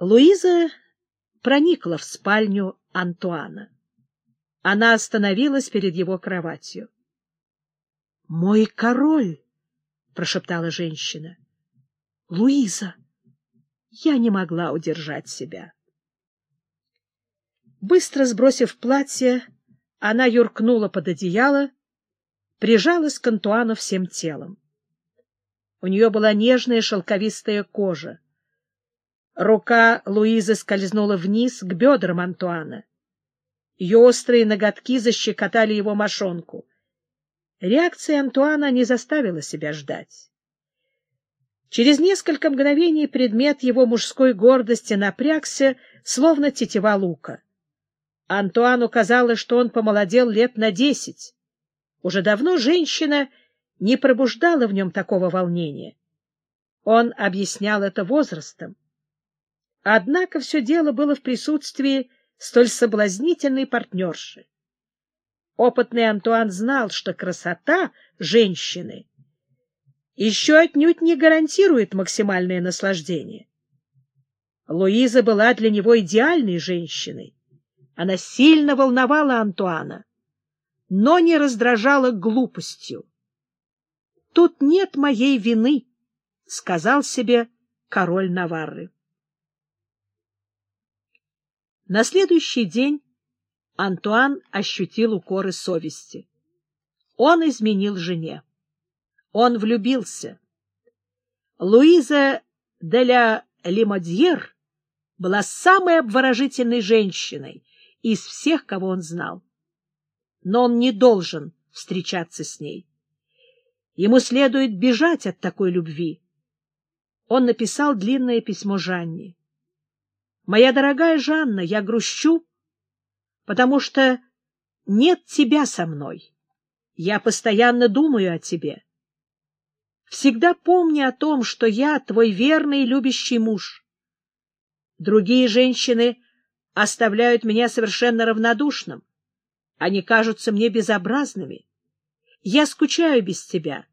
Луиза проникла в спальню Антуана. Она остановилась перед его кроватью. — Мой король! — прошептала женщина. — Луиза! Я не могла удержать себя. Быстро сбросив платье, она юркнула под одеяло, прижалась к Антуану всем телом. У нее была нежная шелковистая кожа. Рука Луизы скользнула вниз к бедрам Антуана. Ее острые ноготки защекотали его мошонку. Реакция Антуана не заставила себя ждать. Через несколько мгновений предмет его мужской гордости напрягся, словно тетива лука. Антуану казалось, что он помолодел лет на десять. Уже давно женщина не пробуждала в нем такого волнения. Он объяснял это возрастом. Однако все дело было в присутствии столь соблазнительной партнерши. Опытный Антуан знал, что красота женщины еще отнюдь не гарантирует максимальное наслаждение. Луиза была для него идеальной женщиной. Она сильно волновала Антуана, но не раздражала глупостью. «Тут нет моей вины», — сказал себе король Наварры. На следующий день Антуан ощутил укоры совести. Он изменил жене. Он влюбился. Луиза де ля Лимодьер была самой обворожительной женщиной из всех, кого он знал. Но он не должен встречаться с ней. Ему следует бежать от такой любви. Он написал длинное письмо Жанне. Моя дорогая Жанна, я грущу, потому что нет тебя со мной. Я постоянно думаю о тебе. Всегда помни о том, что я твой верный и любящий муж. Другие женщины оставляют меня совершенно равнодушным. Они кажутся мне безобразными. Я скучаю без тебя.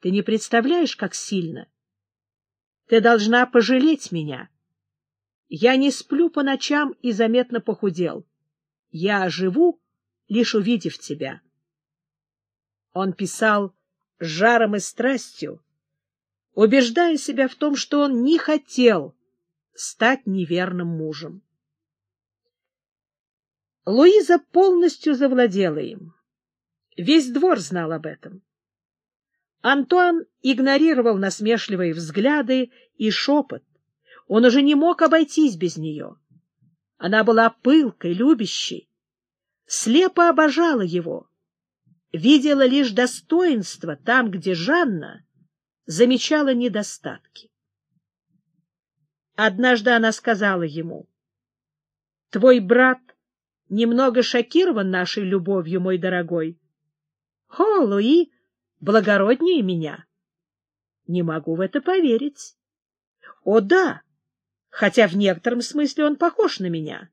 Ты не представляешь, как сильно. Ты должна пожалеть меня. Я не сплю по ночам и заметно похудел. Я живу, лишь увидев тебя. Он писал с жаром и страстью, убеждая себя в том, что он не хотел стать неверным мужем. Луиза полностью завладела им. Весь двор знал об этом. Антуан игнорировал насмешливые взгляды и шепот, он уже не мог обойтись без нее. Она была пылкой, любящей, слепо обожала его, видела лишь достоинство там, где Жанна замечала недостатки. Однажды она сказала ему, — Твой брат немного шокирован нашей любовью, мой дорогой. — О, Луи, благороднее меня. Не могу в это поверить. — О, да, хотя в некотором смысле он похож на меня.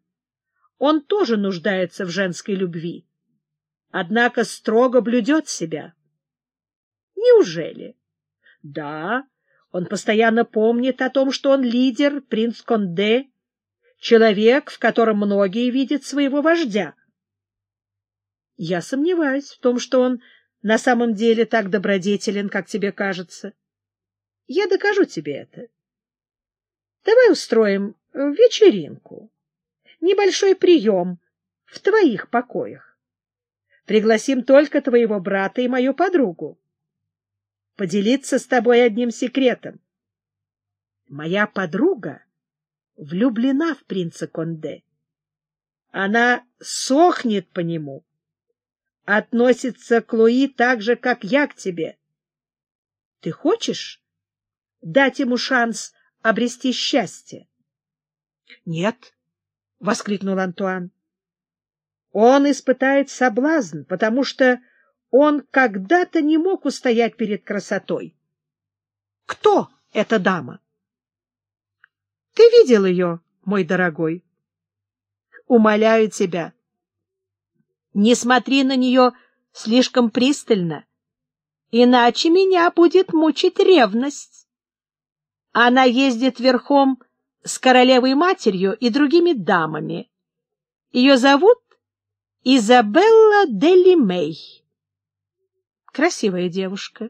Он тоже нуждается в женской любви, однако строго блюдет себя. Неужели? Да, он постоянно помнит о том, что он лидер, принц Конде, человек, в котором многие видят своего вождя. Я сомневаюсь в том, что он на самом деле так добродетелен, как тебе кажется. Я докажу тебе это. Давай устроим э, вечеринку, небольшой прием в твоих покоях. Пригласим только твоего брата и мою подругу. Поделиться с тобой одним секретом. Моя подруга влюблена в принца Конде. Она сохнет по нему, относится к Луи так же, как я к тебе. Ты хочешь дать ему шанс обрести счастье. — Нет, — воскликнул Антуан. — Он испытает соблазн, потому что он когда-то не мог устоять перед красотой. — Кто эта дама? — Ты видел ее, мой дорогой? — Умоляю тебя, не смотри на нее слишком пристально, иначе меня будет мучить ревность. Она ездит верхом с королевой-матерью и другими дамами. Ее зовут Изабелла Делли Мэй. Красивая девушка.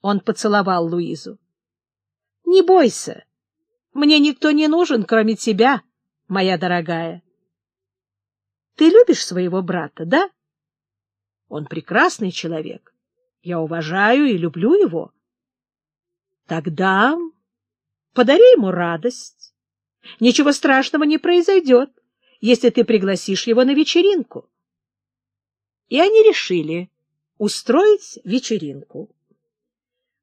Он поцеловал Луизу. — Не бойся. Мне никто не нужен, кроме тебя, моя дорогая. Ты любишь своего брата, да? Он прекрасный человек. Я уважаю и люблю его. Тогда подари ему радость. Ничего страшного не произойдет, если ты пригласишь его на вечеринку. И они решили устроить вечеринку.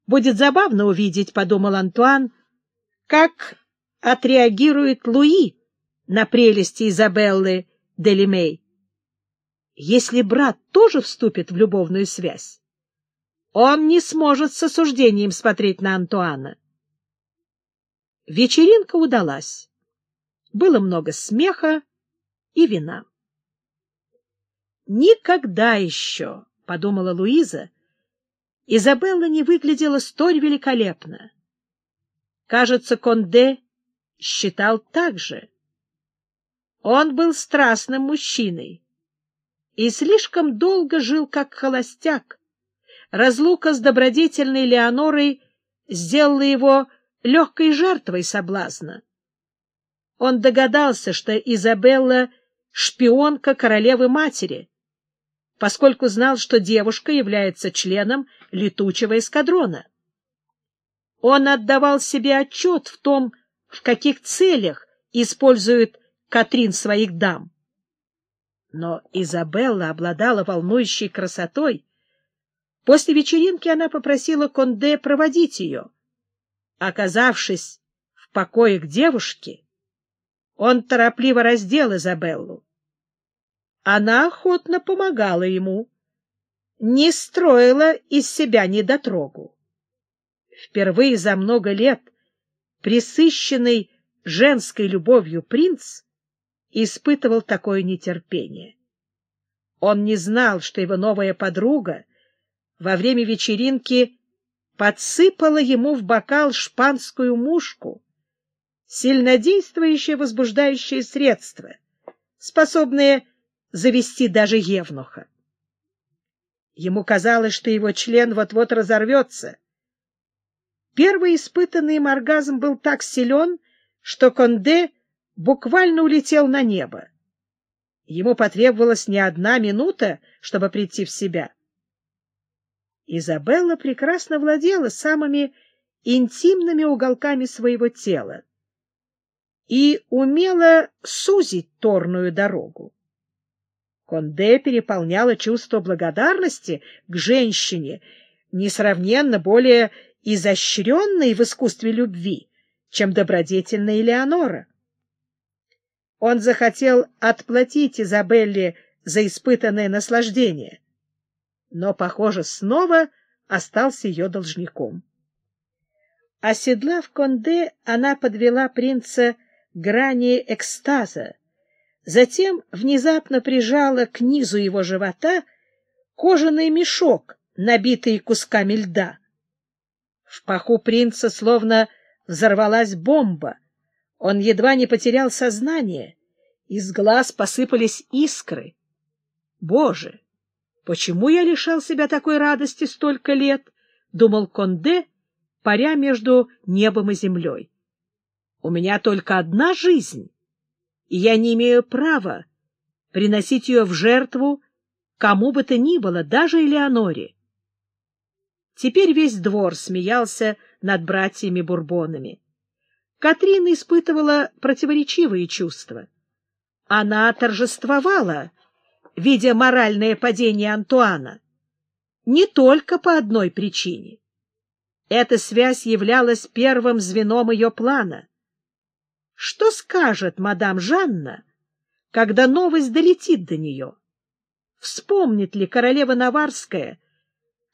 Будет забавно увидеть, — подумал Антуан, — как отреагирует Луи на прелести Изабеллы Делимей. Если брат тоже вступит в любовную связь, он не сможет с осуждением смотреть на Антуана. Вечеринка удалась. Было много смеха и вина. «Никогда еще», — подумала Луиза, — Изабелла не выглядела столь великолепно. Кажется, Конде считал так же. Он был страстным мужчиной и слишком долго жил как холостяк, разлука с добродетельной Леонорой сделала его легкой жертвой соблазна. Он догадался, что Изабелла — шпионка королевы-матери, поскольку знал, что девушка является членом летучего эскадрона. Он отдавал себе отчет в том, в каких целях использует Катрин своих дам. Но Изабелла обладала волнующей красотой, После вечеринки она попросила Конде проводить ее. Оказавшись в покоях девушки, он торопливо раздел Изабеллу. Она охотно помогала ему, не строила из себя недотрогу. Впервые за много лет присыщенный женской любовью принц испытывал такое нетерпение. Он не знал, что его новая подруга во время вечеринки подсыпала ему в бокал шпанскую мушку, сильнодействующее возбуждающее средство, способное завести даже евнуха. Ему казалось, что его член вот-вот разорвется. Первый испытанный им оргазм был так силен, что Конде буквально улетел на небо. Ему потребовалась не одна минута, чтобы прийти в себя. Изабелла прекрасно владела самыми интимными уголками своего тела и умела сузить торную дорогу. Конде переполняло чувство благодарности к женщине, несравненно более изощренной в искусстве любви, чем добродетельная Элеонора. Он захотел отплатить Изабелле за испытанное наслаждение — но, похоже, снова остался ее должником. Оседлав Конде, она подвела принца к грани экстаза, затем внезапно прижала к низу его живота кожаный мешок, набитый кусками льда. В паху принца словно взорвалась бомба. Он едва не потерял сознание. Из глаз посыпались искры. Боже! Почему я лишал себя такой радости столько лет? — думал Конде, паря между небом и землей. У меня только одна жизнь, и я не имею права приносить ее в жертву кому бы то ни было, даже Элеоноре. Теперь весь двор смеялся над братьями Бурбонами. Катрина испытывала противоречивые чувства. Она торжествовала видя моральное падение Антуана, не только по одной причине. Эта связь являлась первым звеном ее плана. Что скажет мадам Жанна, когда новость долетит до нее? Вспомнит ли королева Наварская,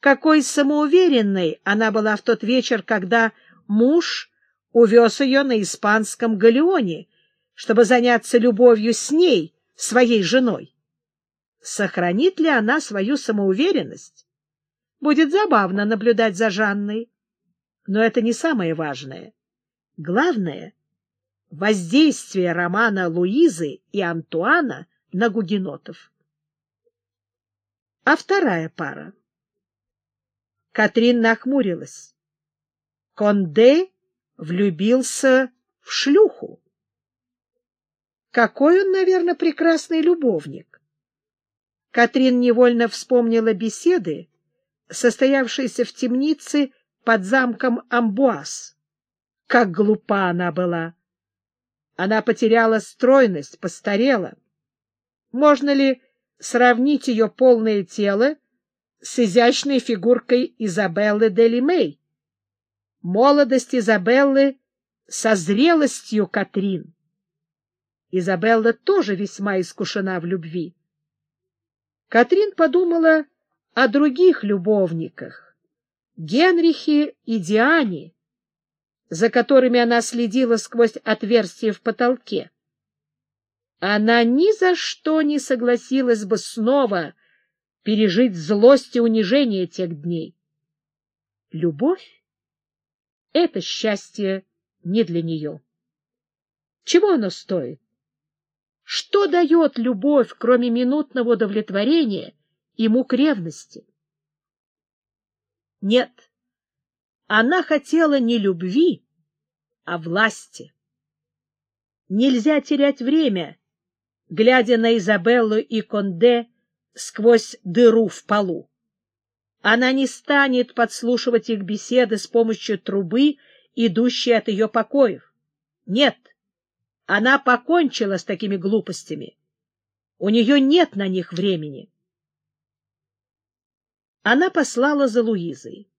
какой самоуверенной она была в тот вечер, когда муж увез ее на испанском галеоне, чтобы заняться любовью с ней, своей женой? Сохранит ли она свою самоуверенность? Будет забавно наблюдать за Жанной. Но это не самое важное. Главное, воздействие романа Луизы и Антуана на гугенотов. А вторая пара? Катрин нахмурилась. Конде влюбился в шлюху. Какой он, наверное, прекрасный любовник. Катрин невольно вспомнила беседы, состоявшиеся в темнице под замком Амбуаз. Как глупа она была! Она потеряла стройность, постарела. Можно ли сравнить ее полное тело с изящной фигуркой Изабеллы Дели Мэй? Молодость Изабеллы со зрелостью Катрин. Изабелла тоже весьма искушена в любви. Катрин подумала о других любовниках, Генрихе и Диане, за которыми она следила сквозь отверстие в потолке. Она ни за что не согласилась бы снова пережить злость и унижение тех дней. Любовь — это счастье не для нее. Чего оно стоит? Что дает любовь, кроме минутного удовлетворения и мук ревности? Нет, она хотела не любви, а власти. Нельзя терять время, глядя на Изабеллу и Конде сквозь дыру в полу. Она не станет подслушивать их беседы с помощью трубы, идущей от ее покоев. Нет, она покончила с такими глупостями. У нее нет на них времени. Она послала за Луизой.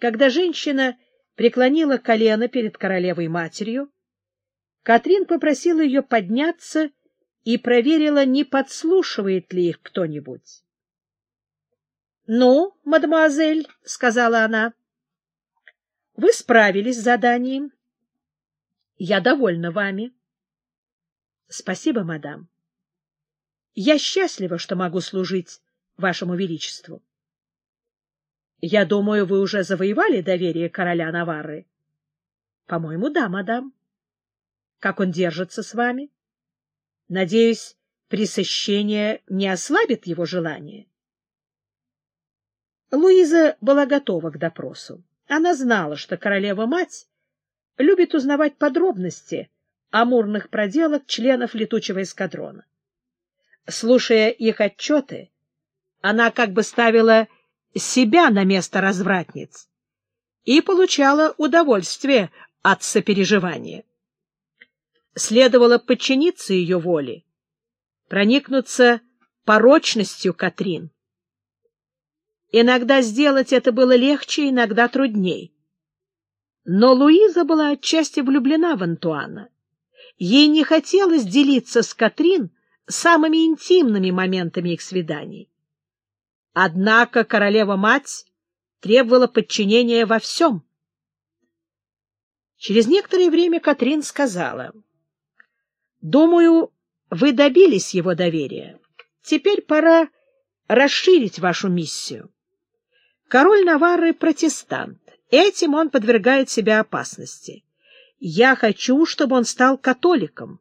Когда женщина преклонила колено перед королевой-матерью, Катрин попросила ее подняться и проверила, не подслушивает ли их кто-нибудь. — Ну, мадемуазель, — сказала она, — вы справились с заданием. Я довольна вами. — Спасибо, мадам. Я счастлива, что могу служить вашему величеству. Я думаю, вы уже завоевали доверие короля Наварры. — По-моему, да, мадам. — Как он держится с вами? Надеюсь, пресыщение не ослабит его желание. Луиза была готова к допросу. Она знала, что королева-мать любит узнавать подробности амурных проделок членов летучего эскадрона. Слушая их отчеты, она как бы ставила себя на место развратниц и получала удовольствие от сопереживания. Следовало подчиниться ее воле, проникнуться порочностью Катрин. Иногда сделать это было легче, иногда трудней. Но Луиза была отчасти влюблена в Антуана. Ей не хотелось делиться с Катрин самыми интимными моментами их свиданий. Однако королева-мать требовала подчинения во всем. Через некоторое время Катрин сказала, «Думаю, вы добились его доверия. Теперь пора расширить вашу миссию. Король Наварры — протестант. Этим он подвергает себя опасности. Я хочу, чтобы он стал католиком.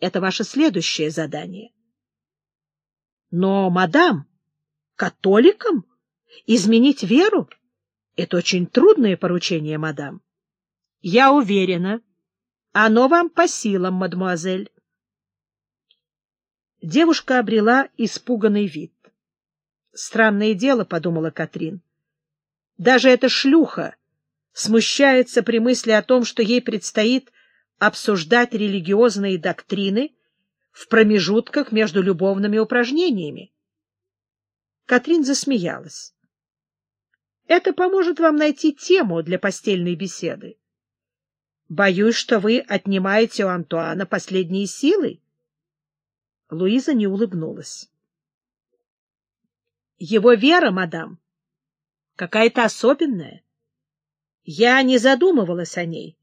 Это ваше следующее задание. Но, мадам, Католиком? Изменить веру? Это очень трудное поручение, мадам. Я уверена. Оно вам по силам, мадемуазель. Девушка обрела испуганный вид. Странное дело, — подумала Катрин. Даже эта шлюха смущается при мысли о том, что ей предстоит обсуждать религиозные доктрины в промежутках между любовными упражнениями. Катрин засмеялась. Это поможет вам найти тему для постельной беседы. Боюсь, что вы отнимаете у Антуана последние силы. Луиза не улыбнулась. Его вера, мадам, какая-то особенная. Я не задумывалась о ней.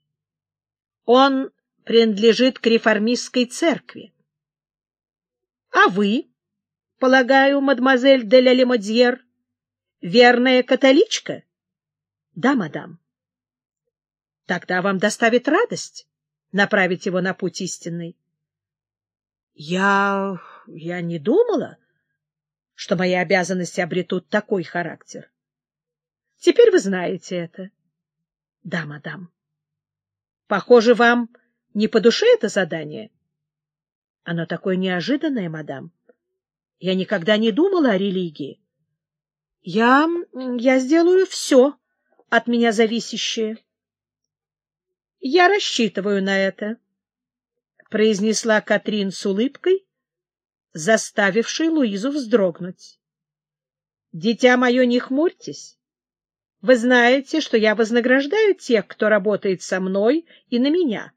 Он принадлежит к реформистской церкви. А вы? полагаю, мадемуазель де ля Лемодьер, верная католичка? — Да, мадам. — Тогда вам доставит радость. направить его на путь истинный. — Я... я не думала, что мои обязанности обретут такой характер. Теперь вы знаете это. — Да, мадам. — Похоже, вам не по душе это задание? — Оно такое неожиданное, мадам. Я никогда не думала о религии. Я... я сделаю все от меня зависящее. — Я рассчитываю на это, — произнесла Катрин с улыбкой, заставившей Луизу вздрогнуть. — Дитя мое, не хмурьтесь. Вы знаете, что я вознаграждаю тех, кто работает со мной и на меня.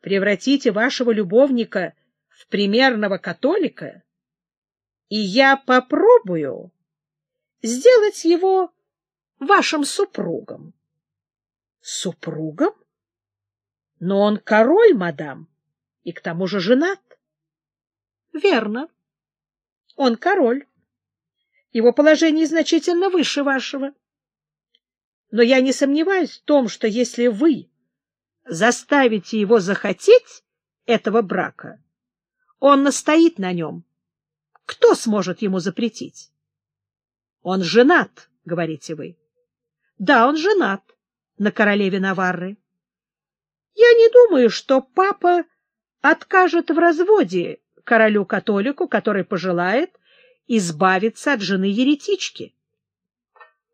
Превратите вашего любовника в примерного католика, и я попробую сделать его вашим супругом. Супругом? Но он король, мадам, и к тому же женат. Верно. Он король. Его положение значительно выше вашего. Но я не сомневаюсь в том, что если вы заставите его захотеть этого брака, он настоит на нем. Кто сможет ему запретить? Он женат, говорите вы. Да, он женат на королеве Наварры. Я не думаю, что папа откажет в разводе королю-католику, который пожелает избавиться от жены еретички.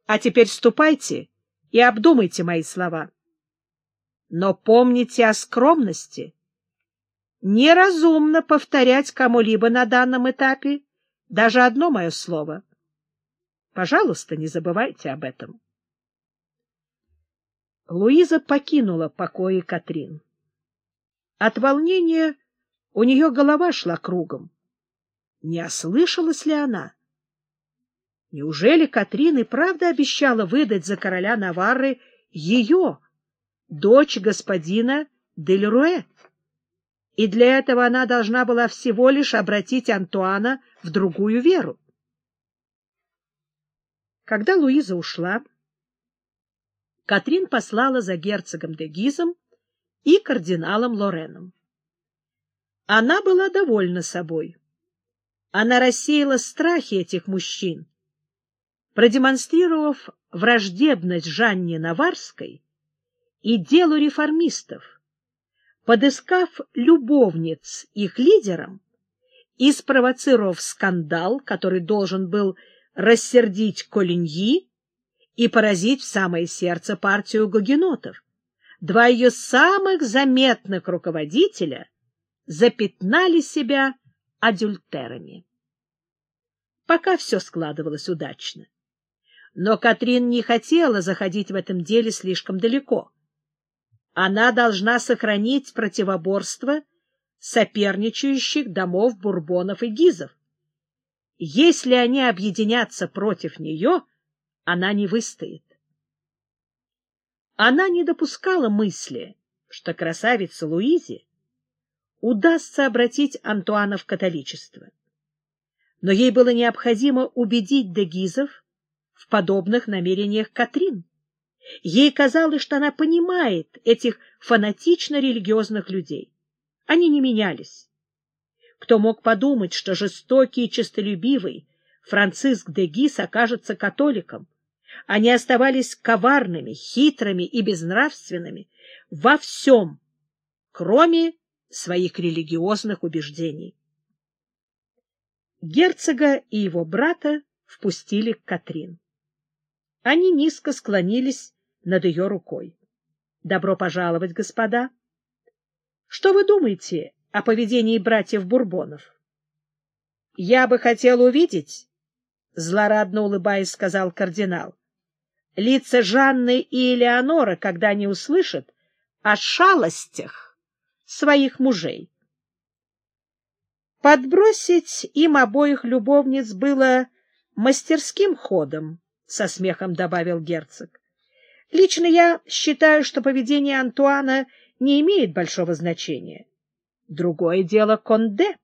А теперь ступайте и обдумайте мои слова. Но помните о скромности. Неразумно повторять кому-либо на данном этапе даже одно мое слово. Пожалуйста, не забывайте об этом. Луиза покинула покои Катрин. От волнения у нее голова шла кругом. Не ослышалась ли она? Неужели Катрин и правда обещала выдать за короля Наварры ее, дочь господина Дель И для этого она должна была всего лишь обратить Антуана в другую веру. Когда Луиза ушла, Катрин послала за герцогом де Гизом и кардиналом Лореном. Она была довольна собой. Она рассеяла страхи этих мужчин, продемонстрировав враждебность Жанне Наварской и делу реформистов, подыскав любовниц их лидерам и спровоцировав скандал, который должен был рассердить Колиньи и поразить в самое сердце партию гогенотов, два ее самых заметных руководителя запятнали себя адюльтерами. Пока все складывалось удачно. Но Катрин не хотела заходить в этом деле слишком далеко. Она должна сохранить противоборство соперничающих домов Бурбонов и Гизов. Если они объединятся против нее, она не выстоит. Она не допускала мысли, что красавице Луизе удастся обратить Антуана в католичество. Но ей было необходимо убедить Дегизов, в подобных намерениях Катрин. Ей казалось, что она понимает этих фанатично-религиозных людей. Они не менялись. Кто мог подумать, что жестокий и честолюбивый Франциск де Гис окажется католиком? Они оставались коварными, хитрыми и безнравственными во всем, кроме своих религиозных убеждений. Герцога и его брата впустили к Катрин. Они низко склонились над ее рукой. — Добро пожаловать, господа! Что вы думаете о поведении братьев Бурбонов? — Я бы хотел увидеть, — злорадно улыбаясь, сказал кардинал, — лица Жанны и Элеонора, когда они услышат о шалостях своих мужей. Подбросить им обоих любовниц было мастерским ходом, — со смехом добавил герцог. — Лично я считаю, что поведение Антуана не имеет большого значения. Другое дело Конде.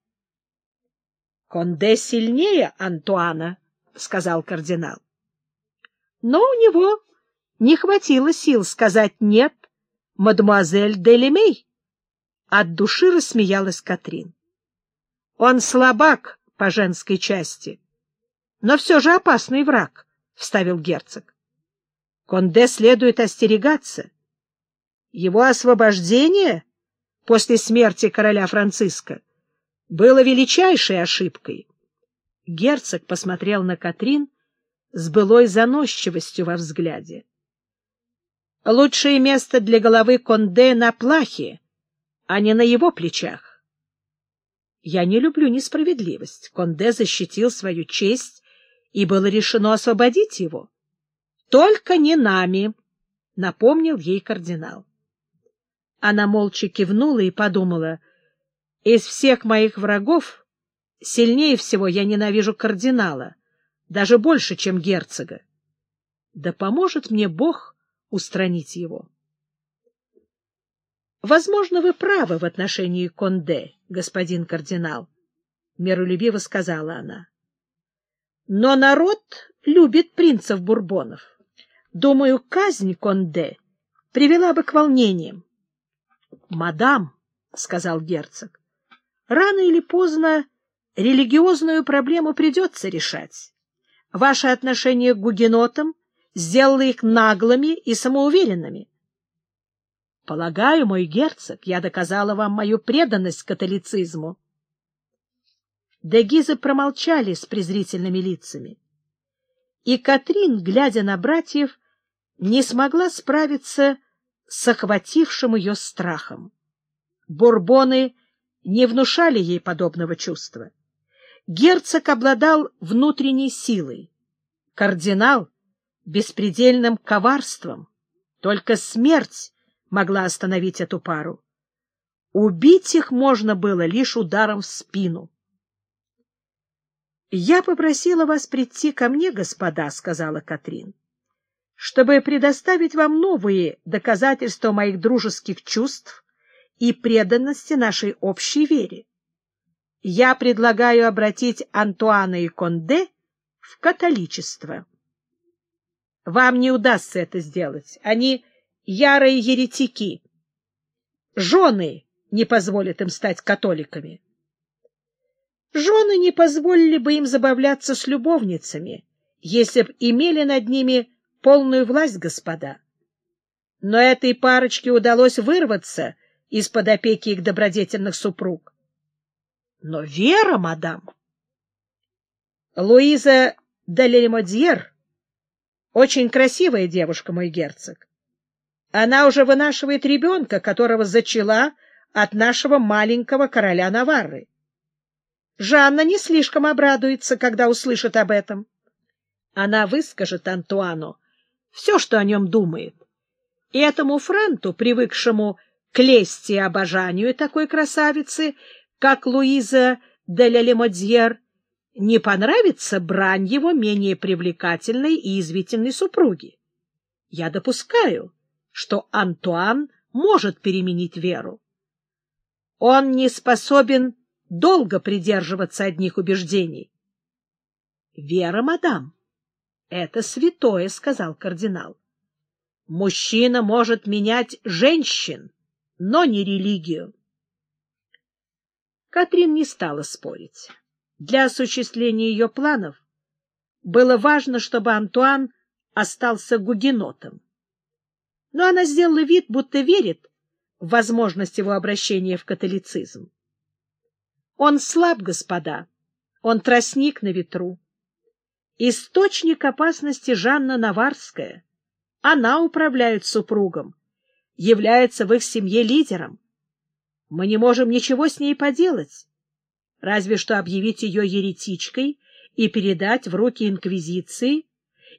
— Конде сильнее Антуана, — сказал кардинал. Но у него не хватило сил сказать «нет» мадемуазель Делемей. От души рассмеялась Катрин. Он слабак по женской части, но все же опасный враг, — вставил герцог. Конде следует остерегаться. Его освобождение после смерти короля Франциска было величайшей ошибкой. Герцог посмотрел на Катрин с былой заносчивостью во взгляде. Лучшее место для головы Конде на плахе, а не на его плечах. Я не люблю несправедливость. Конде защитил свою честь, и было решено освободить его. Только не нами, — напомнил ей кардинал. Она молча кивнула и подумала, из всех моих врагов сильнее всего я ненавижу кардинала, даже больше, чем герцога. Да поможет мне Бог устранить его. Возможно, вы правы в отношении Конде, господин кардинал, — миролюбиво сказала она. Но народ любит принцев Бурбонов. Думаю, казнь Конде привела бы к волнениям. — Мадам, — сказал герцог, — рано или поздно религиозную проблему придется решать. Ваше отношение к гугенотам сделало их наглыми и самоуверенными. Полагаю, мой герцог, я доказала вам мою преданность католицизму. Дегизы промолчали с презрительными лицами. И Катрин, глядя на братьев, не смогла справиться с охватившим ее страхом. Бурбоны не внушали ей подобного чувства. Герцог обладал внутренней силой, кардинал — беспредельным коварством. Только смерть могла остановить эту пару. Убить их можно было лишь ударом в спину. «Я попросила вас прийти ко мне, господа», — сказала Катрин, «чтобы предоставить вам новые доказательства моих дружеских чувств и преданности нашей общей вере. Я предлагаю обратить Антуана и Конде в католичество. Вам не удастся это сделать. Они ярые еретики. Жены не позволят им стать католиками. Жены не позволили бы им забавляться с любовницами, если б имели над ними полную власть, господа. Но этой парочке удалось вырваться из-под опеки их добродетельных супруг. Но Вера, мадам... Луиза де очень красивая девушка, мой герцог. Она уже вынашивает ребенка, которого зачала от нашего маленького короля Наварры. Жанна не слишком обрадуется, когда услышит об этом. Она выскажет Антуану все, что о нем думает. И этому Франту, привыкшему к лести и обожанию такой красавицы, как Луиза де Лемодьер, не понравится брань его менее привлекательной и извительной супруги. Я допускаю, что Антуан может переменить веру. Он не способен долго придерживаться одних убеждений. — Вера, мадам, это святое, — сказал кардинал. — Мужчина может менять женщин, но не религию. Катрин не стала спорить. Для осуществления ее планов было важно, чтобы Антуан остался гугенотом но она сделала вид, будто верит в возможность его обращения в католицизм. Он слаб, господа, он тростник на ветру. Источник опасности Жанна Наварская. Она управляет супругом, является в их семье лидером. Мы не можем ничего с ней поделать, разве что объявить ее еретичкой и передать в руки инквизиции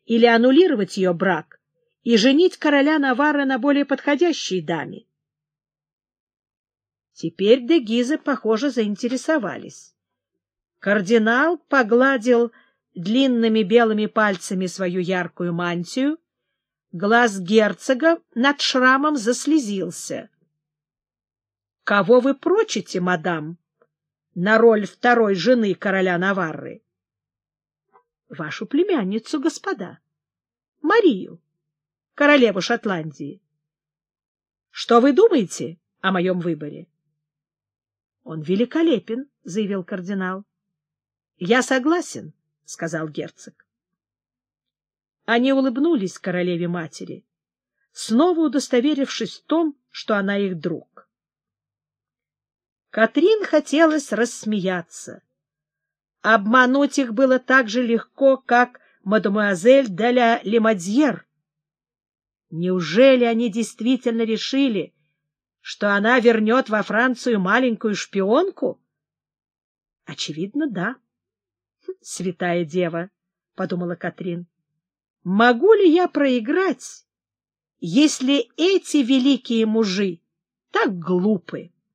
или аннулировать ее брак, и женить короля Наварры на более подходящей даме. Теперь де Гизы, похоже, заинтересовались. Кардинал погладил длинными белыми пальцами свою яркую мантию, глаз герцога над шрамом заслезился. — Кого вы прочите, мадам, на роль второй жены короля Наварры? — Вашу племянницу, господа, Марию королеву Шотландии. Что вы думаете о моем выборе? Он великолепен, — заявил кардинал. — Я согласен, — сказал герцог. Они улыбнулись королеве-матери, снова удостоверившись в том, что она их друг. Катрин хотелось рассмеяться. Обмануть их было так же легко, как мадемуазель де ля Лемадьер. Неужели они действительно решили, что она вернет во Францию маленькую шпионку? Очевидно, да. Святая дева, — подумала Катрин, — могу ли я проиграть, если эти великие мужи так глупы?